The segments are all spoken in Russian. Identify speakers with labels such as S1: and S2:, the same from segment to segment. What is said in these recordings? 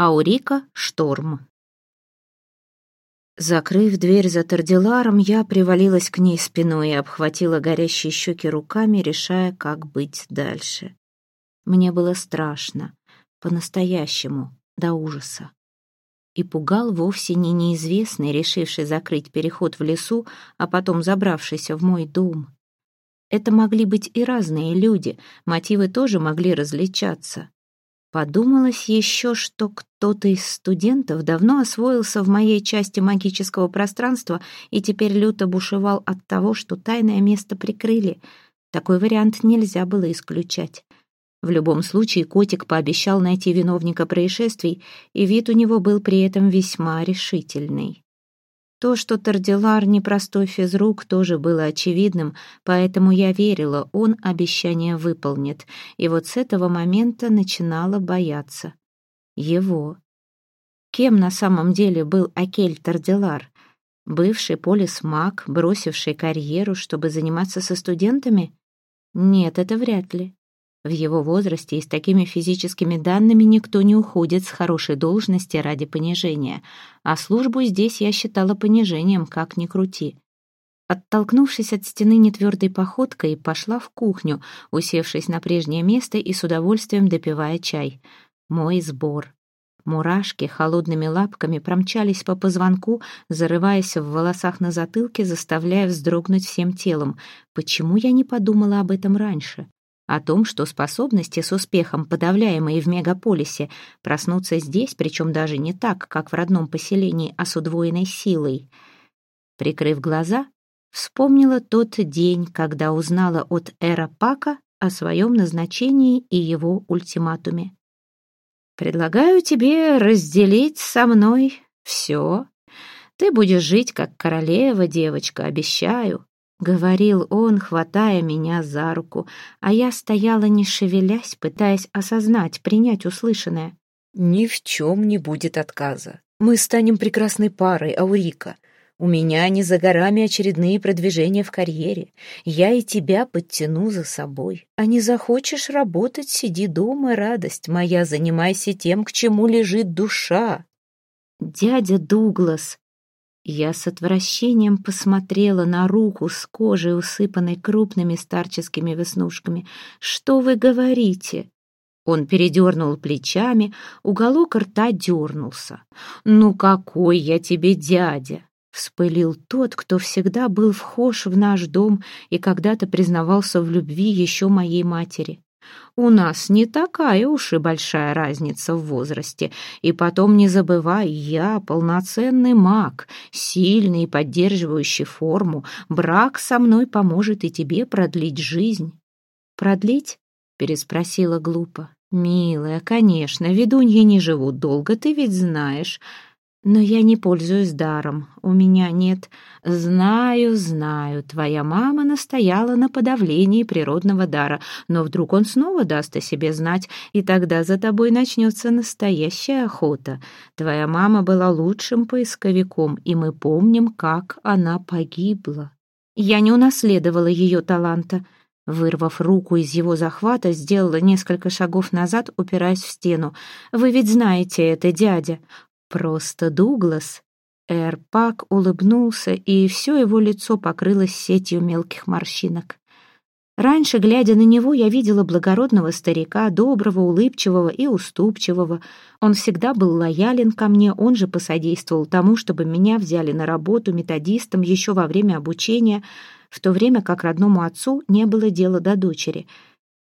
S1: Аурика Шторм. Закрыв дверь за Тардиларом, я привалилась к ней спиной и обхватила горящие щеки руками, решая, как быть дальше. Мне было страшно, по-настоящему, до ужаса. И пугал вовсе не неизвестный, решивший закрыть переход в лесу, а потом забравшийся в мой дом. Это могли быть и разные люди, мотивы тоже могли различаться. Подумалось еще, что кто-то из студентов давно освоился в моей части магического пространства и теперь люто бушевал от того, что тайное место прикрыли. Такой вариант нельзя было исключать. В любом случае, котик пообещал найти виновника происшествий, и вид у него был при этом весьма решительный. То, что Тардилар непростой физрук, тоже было очевидным, поэтому я верила, он обещание выполнит, и вот с этого момента начинала бояться. Его. Кем на самом деле был Акель Тардилар? Бывший полисмаг, бросивший карьеру, чтобы заниматься со студентами? Нет, это вряд ли. В его возрасте и с такими физическими данными никто не уходит с хорошей должности ради понижения, а службу здесь я считала понижением, как ни крути. Оттолкнувшись от стены нетвердой походкой, пошла в кухню, усевшись на прежнее место и с удовольствием допивая чай. Мой сбор. Мурашки холодными лапками промчались по позвонку, зарываясь в волосах на затылке, заставляя вздрогнуть всем телом. Почему я не подумала об этом раньше? О том, что способности с успехом, подавляемые в мегаполисе, проснутся здесь, причем даже не так, как в родном поселении, а с удвоенной силой. Прикрыв глаза, вспомнила тот день, когда узнала от Эра Пака о своем назначении и его ультиматуме. «Предлагаю тебе разделить со мной все. Ты будешь жить как королева, девочка, обещаю. — говорил он, хватая меня за руку, а я стояла, не шевелясь, пытаясь осознать, принять услышанное.
S2: «Ни в чем не будет отказа. Мы станем прекрасной парой, Аурика. У меня не за горами очередные продвижения в карьере. Я и тебя подтяну за собой. А не захочешь работать, сиди дома, радость моя, занимайся тем, к чему лежит душа».
S1: «Дядя Дуглас», я с отвращением посмотрела на руку с кожей, усыпанной крупными старческими веснушками. «Что вы говорите?» Он передернул плечами, уголок рта дернулся. «Ну какой я тебе дядя!» Вспылил тот, кто всегда был вхож в наш дом и когда-то признавался в любви еще моей матери. У нас не такая уж и большая разница в возрасте. И потом не забывай, я полноценный маг, сильный и поддерживающий форму. Брак со мной поможет и тебе продлить жизнь. Продлить? Переспросила глупо. Милая, конечно, ведуньи не живут долго, ты ведь знаешь. Но я не пользуюсь даром. У меня нет... Знаю, знаю, твоя мама настояла на подавлении природного дара, но вдруг он снова даст о себе знать, и тогда за тобой начнется настоящая охота. Твоя мама была лучшим поисковиком, и мы помним, как она погибла. Я не унаследовала ее таланта. Вырвав руку из его захвата, сделала несколько шагов назад, упираясь в стену. «Вы ведь знаете это, дядя. «Просто Дуглас?» Эрпак улыбнулся, и все его лицо покрылось сетью мелких морщинок. Раньше, глядя на него, я видела благородного старика, доброго, улыбчивого и уступчивого. Он всегда был лоялен ко мне, он же посодействовал тому, чтобы меня взяли на работу методистом еще во время обучения, в то время как родному отцу не было дела до дочери.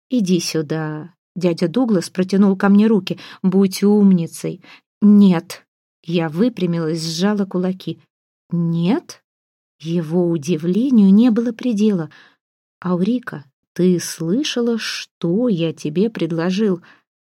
S1: «Иди сюда». Дядя Дуглас протянул ко мне руки. «Будь умницей». «Нет», я выпрямилась, сжала кулаки. «Нет?» Его удивлению не было предела. «Аурика, ты слышала, что я тебе предложил?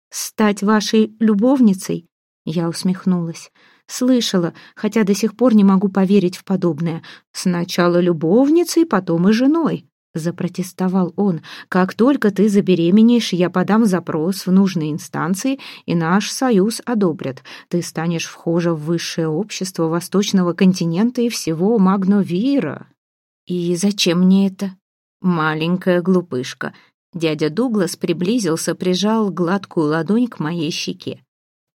S1: Стать вашей любовницей?» Я усмехнулась. «Слышала, хотя до сих пор не могу поверить в подобное. Сначала любовницей, потом и женой запротестовал он. «Как только ты забеременеешь, я подам запрос в нужные инстанции, и наш союз одобрят. Ты станешь вхожа в высшее общество Восточного континента и всего Магновира». «И зачем мне это?» «Маленькая глупышка». Дядя Дуглас приблизился, прижал гладкую ладонь к моей щеке.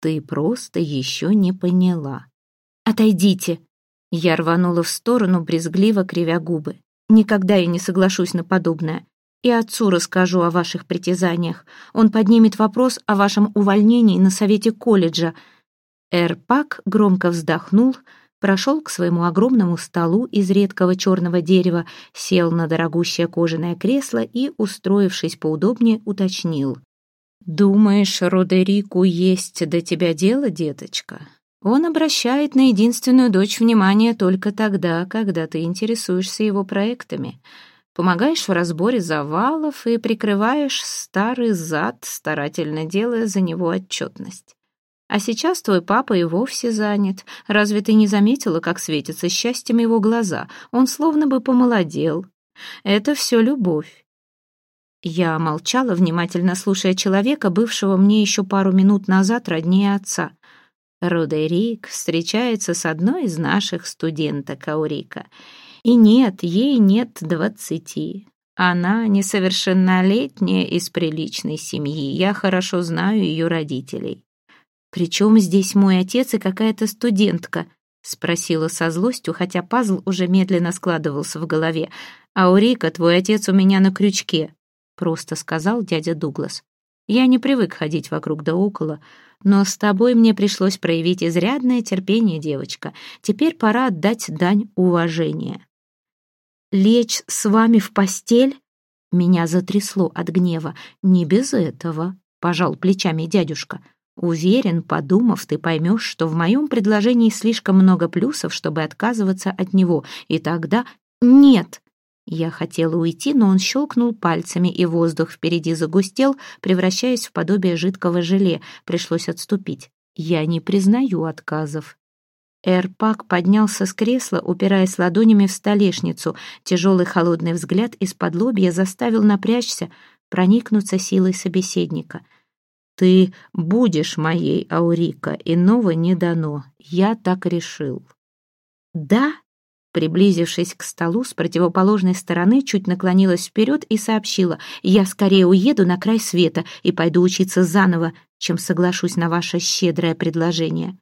S1: Ты просто еще не поняла. Отойдите. Я рванула в сторону, брезгливо кривя губы. Никогда я не соглашусь на подобное. И отцу расскажу о ваших притязаниях. Он поднимет вопрос о вашем увольнении на совете колледжа. Эрпак громко вздохнул, прошел к своему огромному столу из редкого черного дерева, сел на дорогущее кожаное кресло и, устроившись поудобнее, уточнил. «Думаешь, Родерику есть до тебя дело, деточка? Он обращает на единственную дочь внимание только тогда, когда ты интересуешься его проектами. Помогаешь в разборе завалов и прикрываешь старый зад, старательно делая за него отчетность. А сейчас твой папа и вовсе занят. Разве ты не заметила, как светятся счастьем его глаза? Он словно бы помолодел. Это все любовь. Я молчала, внимательно слушая человека, бывшего мне еще пару минут назад роднее отца. Родерик встречается с одной из наших студенток Аурика. И нет, ей нет двадцати. Она несовершеннолетняя из приличной семьи. Я хорошо знаю ее родителей. «Причем здесь мой отец и какая-то студентка?» — спросила со злостью, хотя пазл уже медленно складывался в голове. «Аурика, твой отец у меня на крючке», — просто сказал дядя Дуглас. «Я не привык ходить вокруг да около, но с тобой мне пришлось проявить изрядное терпение, девочка. Теперь пора отдать дань уважения». «Лечь с вами в постель?» Меня затрясло от гнева. «Не без этого», — пожал плечами дядюшка. Уверен, подумав, ты поймешь, что в моем предложении слишком много плюсов, чтобы отказываться от него. И тогда... Нет! Я хотела уйти, но он щелкнул пальцами, и воздух впереди загустел, превращаясь в подобие жидкого желе. Пришлось отступить. Я не признаю отказов. Эрпак поднялся с кресла, упираясь ладонями в столешницу. Тяжелый холодный взгляд из-под лобья заставил напрячься, проникнуться силой собеседника — ты будешь моей, Аурика, иного не дано. Я так решил. Да? Приблизившись к столу с противоположной стороны, чуть наклонилась вперед и сообщила, «Я скорее уеду на край света и пойду учиться заново, чем соглашусь на ваше щедрое предложение».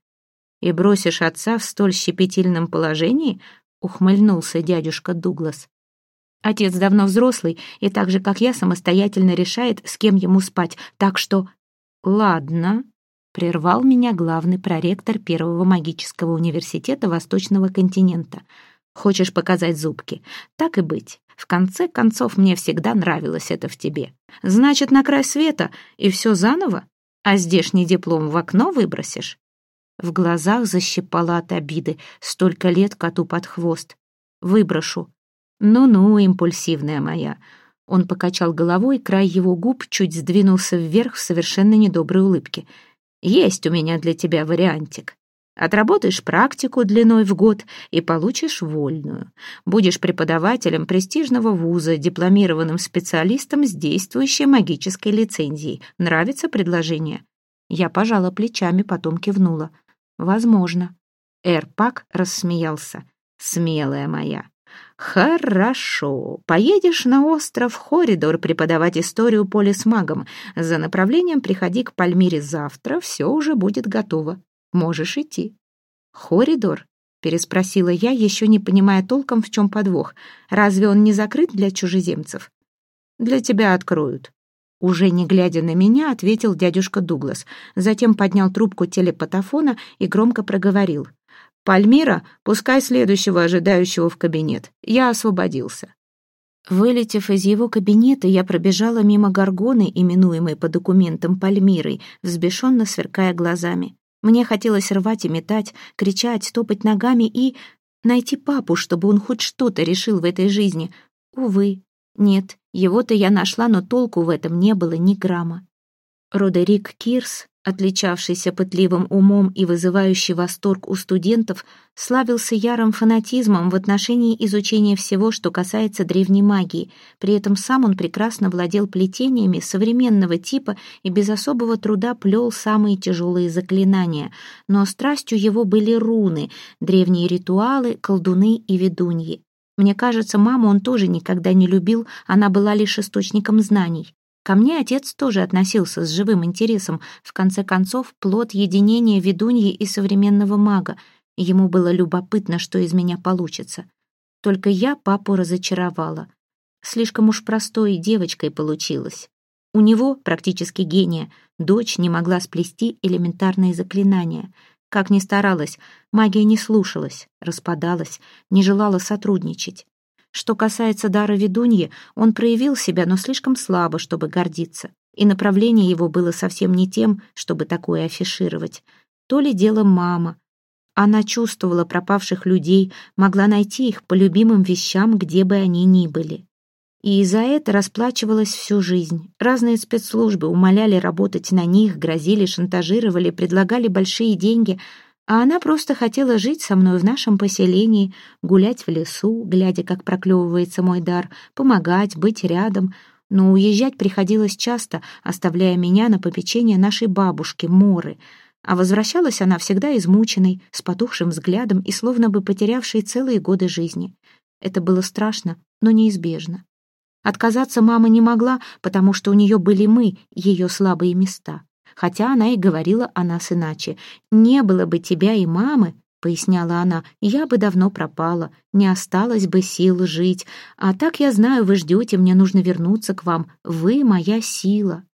S1: «И бросишь отца в столь щепетильном положении?» — ухмыльнулся дядюшка Дуглас. «Отец давно взрослый и так же, как я, самостоятельно решает, с кем ему спать, так что «Ладно», — прервал меня главный проректор Первого магического университета Восточного континента. «Хочешь показать зубки? Так и быть. В конце концов, мне всегда нравилось это в тебе. Значит, на край света, и все заново? А здешний диплом в окно выбросишь?» В глазах защипала от обиды. Столько лет коту под хвост. «Выброшу». «Ну-ну, импульсивная моя. Он покачал головой, край его губ чуть сдвинулся вверх в совершенно недоброй улыбке. «Есть у меня для тебя вариантик. Отработаешь практику длиной в год и получишь вольную. Будешь преподавателем престижного вуза, дипломированным специалистом с действующей магической лицензией. Нравится предложение?» Я пожала плечами, потом кивнула. «Возможно». Эрпак рассмеялся. «Смелая моя. «Хорошо. Поедешь на остров Хоридор преподавать историю полисмагам. За направлением приходи к Пальмире завтра, все уже будет готово. Можешь идти». «Хоридор?» — переспросила я, еще не понимая толком, в чем подвох. «Разве он не закрыт для чужеземцев?» «Для тебя откроют». Уже не глядя на меня, ответил дядюшка Дуглас. Затем поднял трубку телепатофона и громко проговорил — Пальмира, пускай следующего ожидающего в кабинет. Я освободился». Вылетев из его кабинета, я пробежала мимо Горгоны, именуемой по документам Пальмирой, взбешенно сверкая глазами. Мне хотелось рвать и метать, кричать, топать ногами и... найти папу, чтобы он хоть что-то решил в этой жизни. Увы, нет, его-то я нашла, но толку в этом не было ни грамма. Родерик Кирс отличавшийся пытливым умом и вызывающий восторг у студентов, славился ярым фанатизмом в отношении изучения всего, что касается древней магии. При этом сам он прекрасно владел плетениями современного типа и без особого труда плел самые тяжелые заклинания. Но страстью его были руны, древние ритуалы, колдуны и ведуньи. Мне кажется, маму он тоже никогда не любил, она была лишь источником знаний. Ко мне отец тоже относился с живым интересом, в конце концов, плод единения ведуньи и современного мага. Ему было любопытно, что из меня получится. Только я папу разочаровала. Слишком уж простой девочкой получилась. У него, практически гения, дочь не могла сплести элементарные заклинания. Как ни старалась, магия не слушалась, распадалась, не желала сотрудничать. Что касается дара ведуньи, он проявил себя, но слишком слабо, чтобы гордиться. И направление его было совсем не тем, чтобы такое афишировать. То ли дело мама. Она чувствовала пропавших людей, могла найти их по любимым вещам, где бы они ни были. И за это расплачивалась всю жизнь. Разные спецслужбы умоляли работать на них, грозили, шантажировали, предлагали большие деньги — а она просто хотела жить со мной в нашем поселении, гулять в лесу, глядя, как проклевывается мой дар, помогать, быть рядом. Но уезжать приходилось часто, оставляя меня на попечение нашей бабушки, Моры. А возвращалась она всегда измученной, с потухшим взглядом и словно бы потерявшей целые годы жизни. Это было страшно, но неизбежно. Отказаться мама не могла, потому что у нее были мы, ее слабые места хотя она и говорила о нас иначе. «Не было бы тебя и мамы», — поясняла она, — «я бы давно пропала, не осталось бы сил жить. А так я знаю, вы ждете, мне нужно вернуться к вам. Вы моя сила».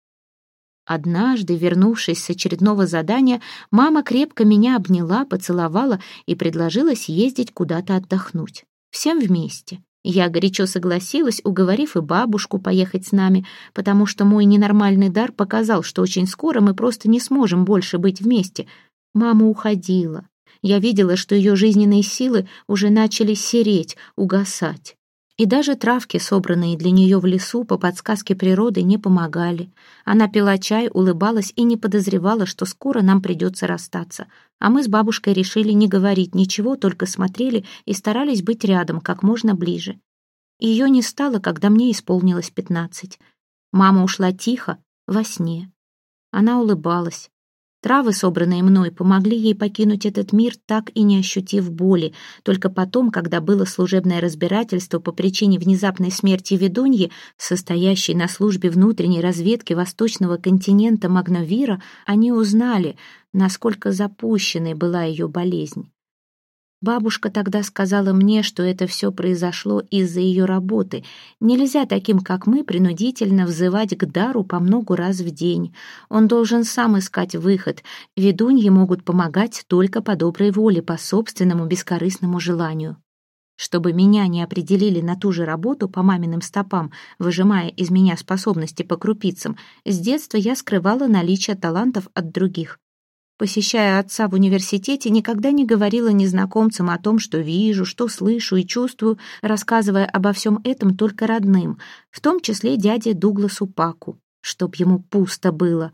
S1: Однажды, вернувшись с очередного задания, мама крепко меня обняла, поцеловала и предложила съездить куда-то отдохнуть. Всем вместе. Я горячо согласилась, уговорив и бабушку поехать с нами, потому что мой ненормальный дар показал, что очень скоро мы просто не сможем больше быть вместе. Мама уходила. Я видела, что ее жизненные силы уже начали сереть, угасать. И даже травки, собранные для нее в лесу по подсказке природы, не помогали. Она пила чай, улыбалась и не подозревала, что скоро нам придется расстаться. А мы с бабушкой решили не говорить ничего, только смотрели и старались быть рядом как можно ближе. Ее не стало, когда мне исполнилось пятнадцать. Мама ушла тихо, во сне. Она улыбалась. Травы, собранные мной, помогли ей покинуть этот мир, так и не ощутив боли. Только потом, когда было служебное разбирательство по причине внезапной смерти ведуньи, состоящей на службе внутренней разведки восточного континента Магновира, они узнали, насколько запущенной была ее болезнь. Бабушка тогда сказала мне, что это все произошло из-за ее работы. Нельзя таким, как мы, принудительно взывать к дару по многу раз в день. Он должен сам искать выход. Ведуньи могут помогать только по доброй воле, по собственному бескорыстному желанию. Чтобы меня не определили на ту же работу по маминым стопам, выжимая из меня способности по крупицам, с детства я скрывала наличие талантов от других. Посещая отца в университете, никогда не говорила незнакомцам о том, что вижу, что слышу и чувствую, рассказывая обо всем этом только родным, в том числе дяде Дугласу Паку, чтоб ему пусто было.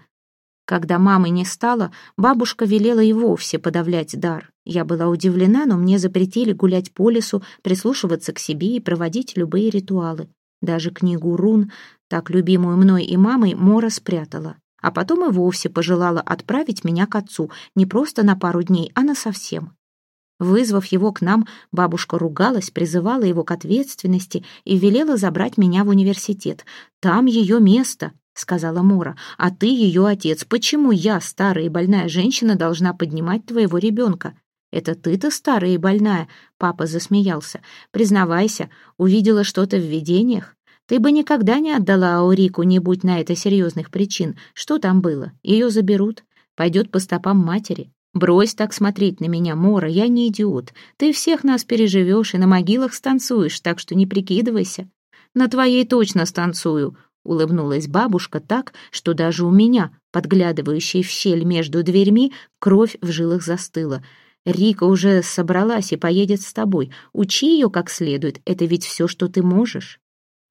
S1: Когда мамы не стало, бабушка велела и вовсе подавлять дар. Я была удивлена, но мне запретили гулять по лесу, прислушиваться к себе и проводить любые ритуалы. Даже книгу рун, так любимую мной и мамой, Мора спрятала а потом и вовсе пожелала отправить меня к отцу не просто на пару дней, а на совсем. Вызвав его к нам, бабушка ругалась, призывала его к ответственности и велела забрать меня в университет. «Там ее место», — сказала Мора, — «а ты ее отец. Почему я, старая и больная женщина, должна поднимать твоего ребенка?» «Это ты-то старая и больная?» — папа засмеялся. «Признавайся, увидела что-то в видениях?» Ты бы никогда не отдала Аурику, не будь на это серьезных причин. Что там было? Ее заберут. Пойдет по стопам матери. Брось так смотреть на меня, Мора, я не идиот. Ты всех нас переживешь и на могилах станцуешь, так что не прикидывайся. На твоей точно станцую, улыбнулась бабушка так, что даже у меня, подглядывающей в щель между дверьми, кровь в жилах застыла. Рика уже собралась и поедет с тобой. Учи ее как следует, это ведь все, что ты можешь.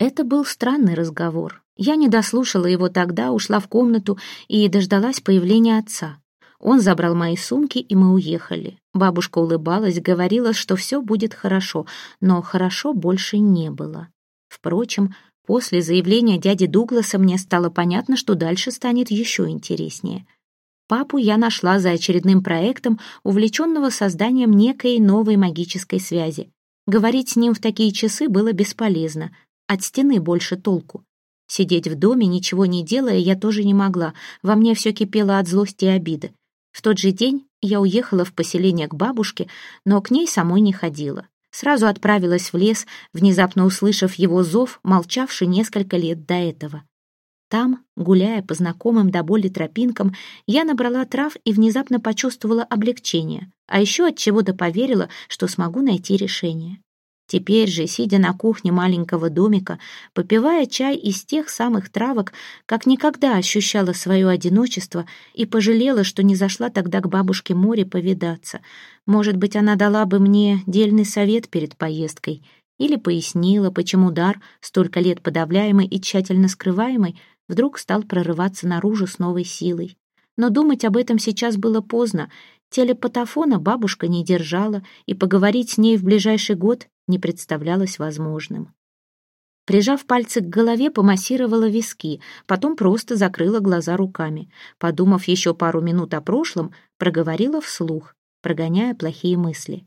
S1: Это был странный разговор. Я не дослушала его тогда, ушла в комнату и дождалась появления отца. Он забрал мои сумки, и мы уехали. Бабушка улыбалась, говорила, что все будет хорошо, но хорошо больше не было. Впрочем, после заявления дяди Дугласа мне стало понятно, что дальше станет еще интереснее. Папу я нашла за очередным проектом, увлеченного созданием некой новой магической связи. Говорить с ним в такие часы было бесполезно, от стены больше толку. Сидеть в доме, ничего не делая, я тоже не могла. Во мне все кипело от злости и обиды. В тот же день я уехала в поселение к бабушке, но к ней самой не ходила. Сразу отправилась в лес, внезапно услышав его зов, молчавший несколько лет до этого. Там, гуляя по знакомым до боли тропинкам, я набрала трав и внезапно почувствовала облегчение, а еще от чего-то поверила, что смогу найти решение. Теперь же, сидя на кухне маленького домика, попивая чай из тех самых травок, как никогда ощущала свое одиночество и пожалела, что не зашла тогда к бабушке море повидаться. Может быть, она дала бы мне дельный совет перед поездкой или пояснила, почему дар, столько лет подавляемый и тщательно скрываемый, вдруг стал прорываться наружу с новой силой. Но думать об этом сейчас было поздно. Телепатофона бабушка не держала, и поговорить с ней в ближайший год не представлялось возможным. Прижав пальцы к голове, помассировала виски, потом просто закрыла глаза руками. Подумав еще пару минут о прошлом, проговорила вслух, прогоняя плохие мысли.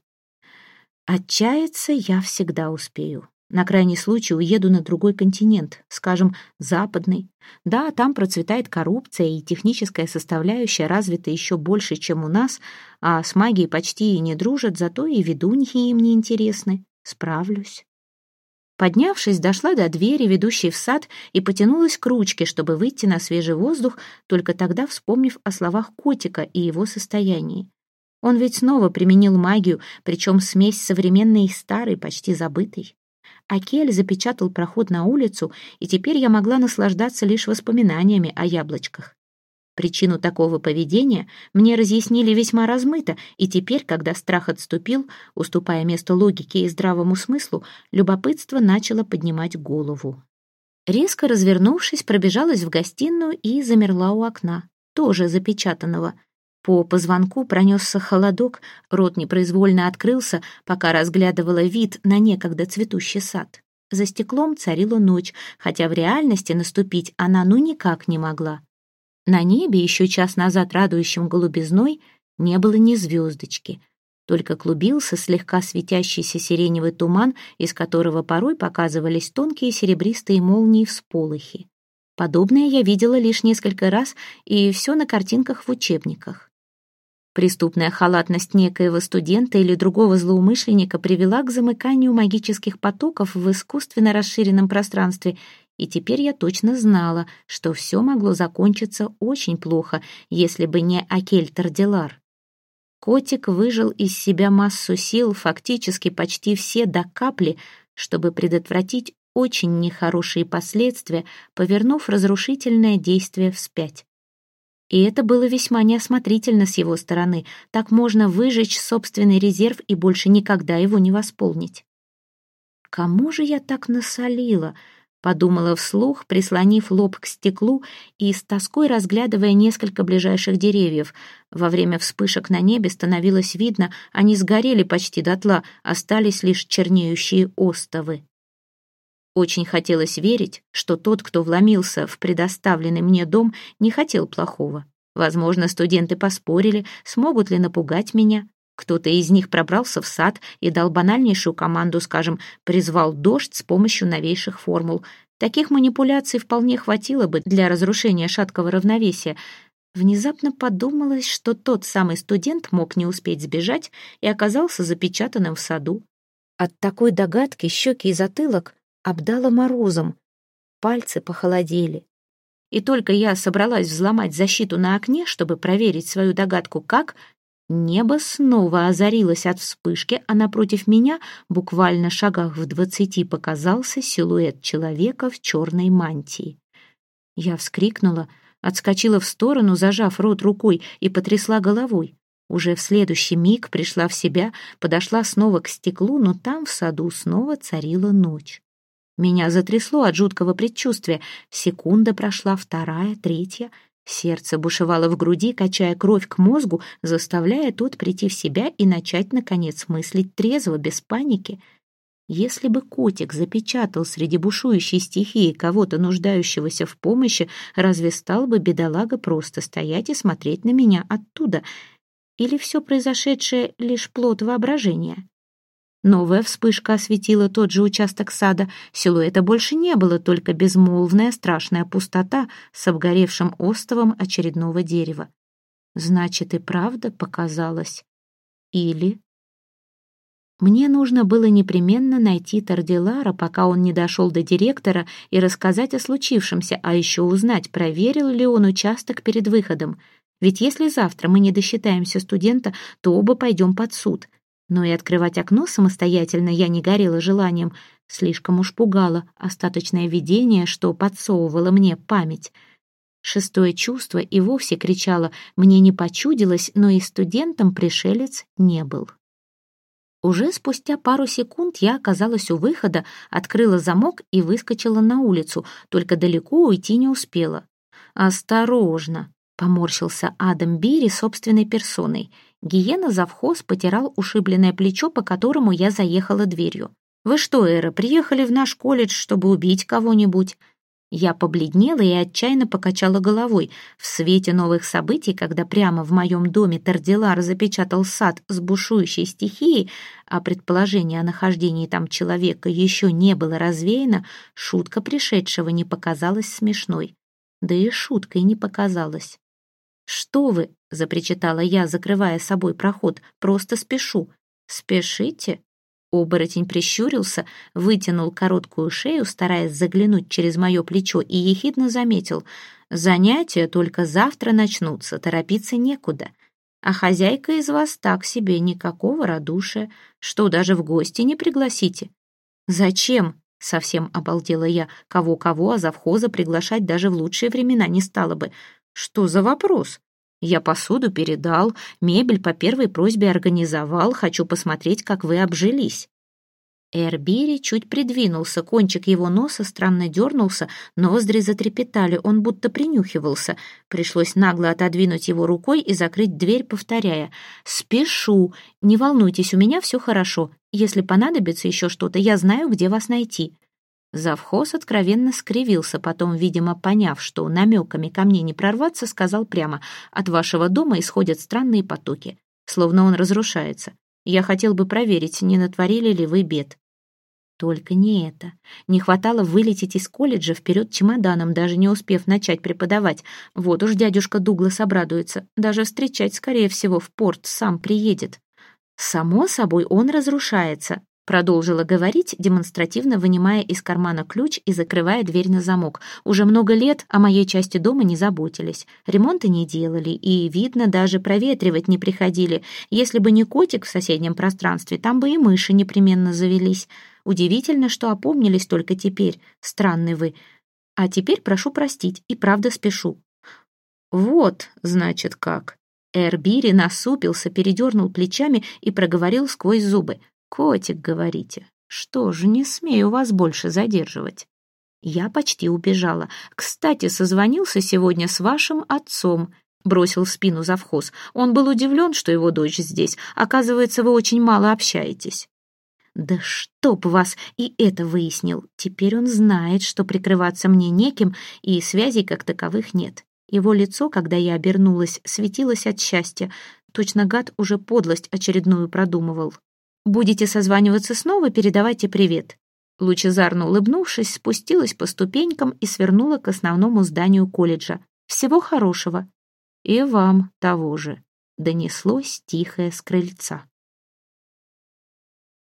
S1: «Отчаяться я всегда успею. На крайний случай уеду на другой континент, скажем, западный. Да, там процветает коррупция, и техническая составляющая развита еще больше, чем у нас, а с магией почти и не дружат, зато и ведуньи им не интересны. Справлюсь. Поднявшись, дошла до двери, ведущей в сад, и потянулась к ручке, чтобы выйти на свежий воздух, только тогда вспомнив о словах котика и его состоянии. Он ведь снова применил магию, причем смесь современной и старой, почти забытой. Акель запечатал проход на улицу, и теперь я могла наслаждаться лишь воспоминаниями о яблочках. Причину такого поведения мне разъяснили весьма размыто, и теперь, когда страх отступил, уступая место логике и здравому смыслу, любопытство начало поднимать голову. Резко развернувшись, пробежалась в гостиную и замерла у окна, тоже запечатанного. По позвонку пронесся холодок, рот непроизвольно открылся, пока разглядывала вид на некогда цветущий сад. За стеклом царила ночь, хотя в реальности наступить она ну никак не могла. На небе, еще час назад радующим голубизной, не было ни звездочки. Только клубился слегка светящийся сиреневый туман, из которого порой показывались тонкие серебристые молнии всполохи. Подобное я видела лишь несколько раз, и все на картинках в учебниках. Преступная халатность некоего студента или другого злоумышленника привела к замыканию магических потоков в искусственно расширенном пространстве и теперь я точно знала, что все могло закончиться очень плохо, если бы не Акель Тарделар. Котик выжил из себя массу сил, фактически почти все до капли, чтобы предотвратить очень нехорошие последствия, повернув разрушительное действие вспять. И это было весьма неосмотрительно с его стороны. Так можно выжечь собственный резерв и больше никогда его не восполнить. Кому же я так насолила? Подумала вслух, прислонив лоб к стеклу и с тоской разглядывая несколько ближайших деревьев. Во время вспышек на небе становилось видно, они сгорели почти дотла, остались лишь чернеющие остовы. Очень хотелось верить, что тот, кто вломился в предоставленный мне дом, не хотел плохого. Возможно, студенты поспорили, смогут ли напугать меня. Кто-то из них пробрался в сад и дал банальнейшую команду, скажем, призвал дождь с помощью новейших формул. Таких манипуляций вполне хватило бы для разрушения шаткого равновесия. Внезапно подумалось, что тот самый студент мог не успеть сбежать и оказался запечатанным в саду. От такой догадки щеки и затылок обдало морозом. Пальцы похолодели. И только я собралась взломать защиту на окне, чтобы проверить свою догадку как, Небо снова озарилось от вспышки, а напротив меня, буквально шагах в двадцати, показался силуэт человека в черной мантии. Я вскрикнула, отскочила в сторону, зажав рот рукой, и потрясла головой. Уже в следующий миг пришла в себя, подошла снова к стеклу, но там в саду снова царила ночь. Меня затрясло от жуткого предчувствия. Секунда прошла, вторая, третья. Сердце бушевало в груди, качая кровь к мозгу, заставляя тот прийти в себя и начать, наконец, мыслить трезво, без паники. Если бы котик запечатал среди бушующей стихии кого-то, нуждающегося в помощи, разве стал бы бедолага просто стоять и смотреть на меня оттуда? Или все произошедшее — лишь плод воображения? Новая вспышка осветила тот же участок сада. Силуэта больше не было, только безмолвная страшная пустота с обгоревшим остовом очередного дерева. Значит, и правда показалось. Или... Мне нужно было непременно найти Тардилара, пока он не дошел до директора, и рассказать о случившемся, а еще узнать, проверил ли он участок перед выходом. Ведь если завтра мы не досчитаемся студента, то оба пойдем под суд. Но и открывать окно самостоятельно я не горела желанием. Слишком уж пугало остаточное видение, что подсовывало мне память. Шестое чувство и вовсе кричало «мне не почудилось», но и студентом пришелец не был. Уже спустя пару секунд я оказалась у выхода, открыла замок и выскочила на улицу, только далеко уйти не успела. «Осторожно!» — поморщился Адам Бири собственной персоной. Гиена завхоз потирал ушибленное плечо, по которому я заехала дверью. «Вы что, Эра, приехали в наш колледж, чтобы убить кого-нибудь?» Я побледнела и отчаянно покачала головой. В свете новых событий, когда прямо в моем доме Тардилар запечатал сад с бушующей стихией, а предположение о нахождении там человека еще не было развеяно, шутка пришедшего не показалась смешной. Да и шуткой не показалась. «Что вы?» — запричитала я, закрывая собой проход. «Просто спешу». «Спешите?» Оборотень прищурился, вытянул короткую шею, стараясь заглянуть через мое плечо, и ехидно заметил. «Занятия только завтра начнутся, торопиться некуда. А хозяйка из вас так себе, никакого радушия. Что, даже в гости не пригласите?» «Зачем?» — совсем обалдела я. Кого-кого, а завхоза приглашать даже в лучшие времена не стало бы. «Что за вопрос?» Я посуду передал, мебель по первой просьбе организовал, хочу посмотреть, как вы обжились». Эрбири чуть придвинулся, кончик его носа странно дернулся, ноздри затрепетали, он будто принюхивался. Пришлось нагло отодвинуть его рукой и закрыть дверь, повторяя «Спешу! Не волнуйтесь, у меня все хорошо. Если понадобится еще что-то, я знаю, где вас найти». Завхоз откровенно скривился, потом, видимо, поняв, что намеками ко мне не прорваться, сказал прямо, «От вашего дома исходят странные потоки, словно он разрушается. Я хотел бы проверить, не натворили ли вы бед». Только не это. Не хватало вылететь из колледжа вперед чемоданом, даже не успев начать преподавать. Вот уж дядюшка Дуглас обрадуется. Даже встречать, скорее всего, в порт сам приедет. Само собой, он разрушается, Продолжила говорить, демонстративно вынимая из кармана ключ и закрывая дверь на замок. Уже много лет о моей части дома не заботились. Ремонта не делали и, видно, даже проветривать не приходили. Если бы не котик в соседнем пространстве, там бы и мыши непременно завелись. Удивительно, что опомнились только теперь. Странный вы. А теперь прошу простить, и правда спешу. Вот, значит, как. Эрбири насупился, передернул плечами и проговорил сквозь зубы. «Котик, говорите. Что ж, не смею вас больше задерживать». Я почти убежала. «Кстати, созвонился сегодня с вашим отцом», — бросил в спину завхоз. Он был удивлен, что его дочь здесь. Оказывается, вы очень мало общаетесь. Да чтоб вас и это выяснил. Теперь он знает, что прикрываться мне неким, и связей как таковых нет. Его лицо, когда я обернулась, светилось от счастья. Точно гад уже подлость очередную продумывал. Будете созваниваться снова, передавайте привет». Лучезарно улыбнувшись, спустилась по ступенькам и свернула к основному зданию колледжа. «Всего хорошего!» «И вам того же!» — донеслось тихое с крыльца.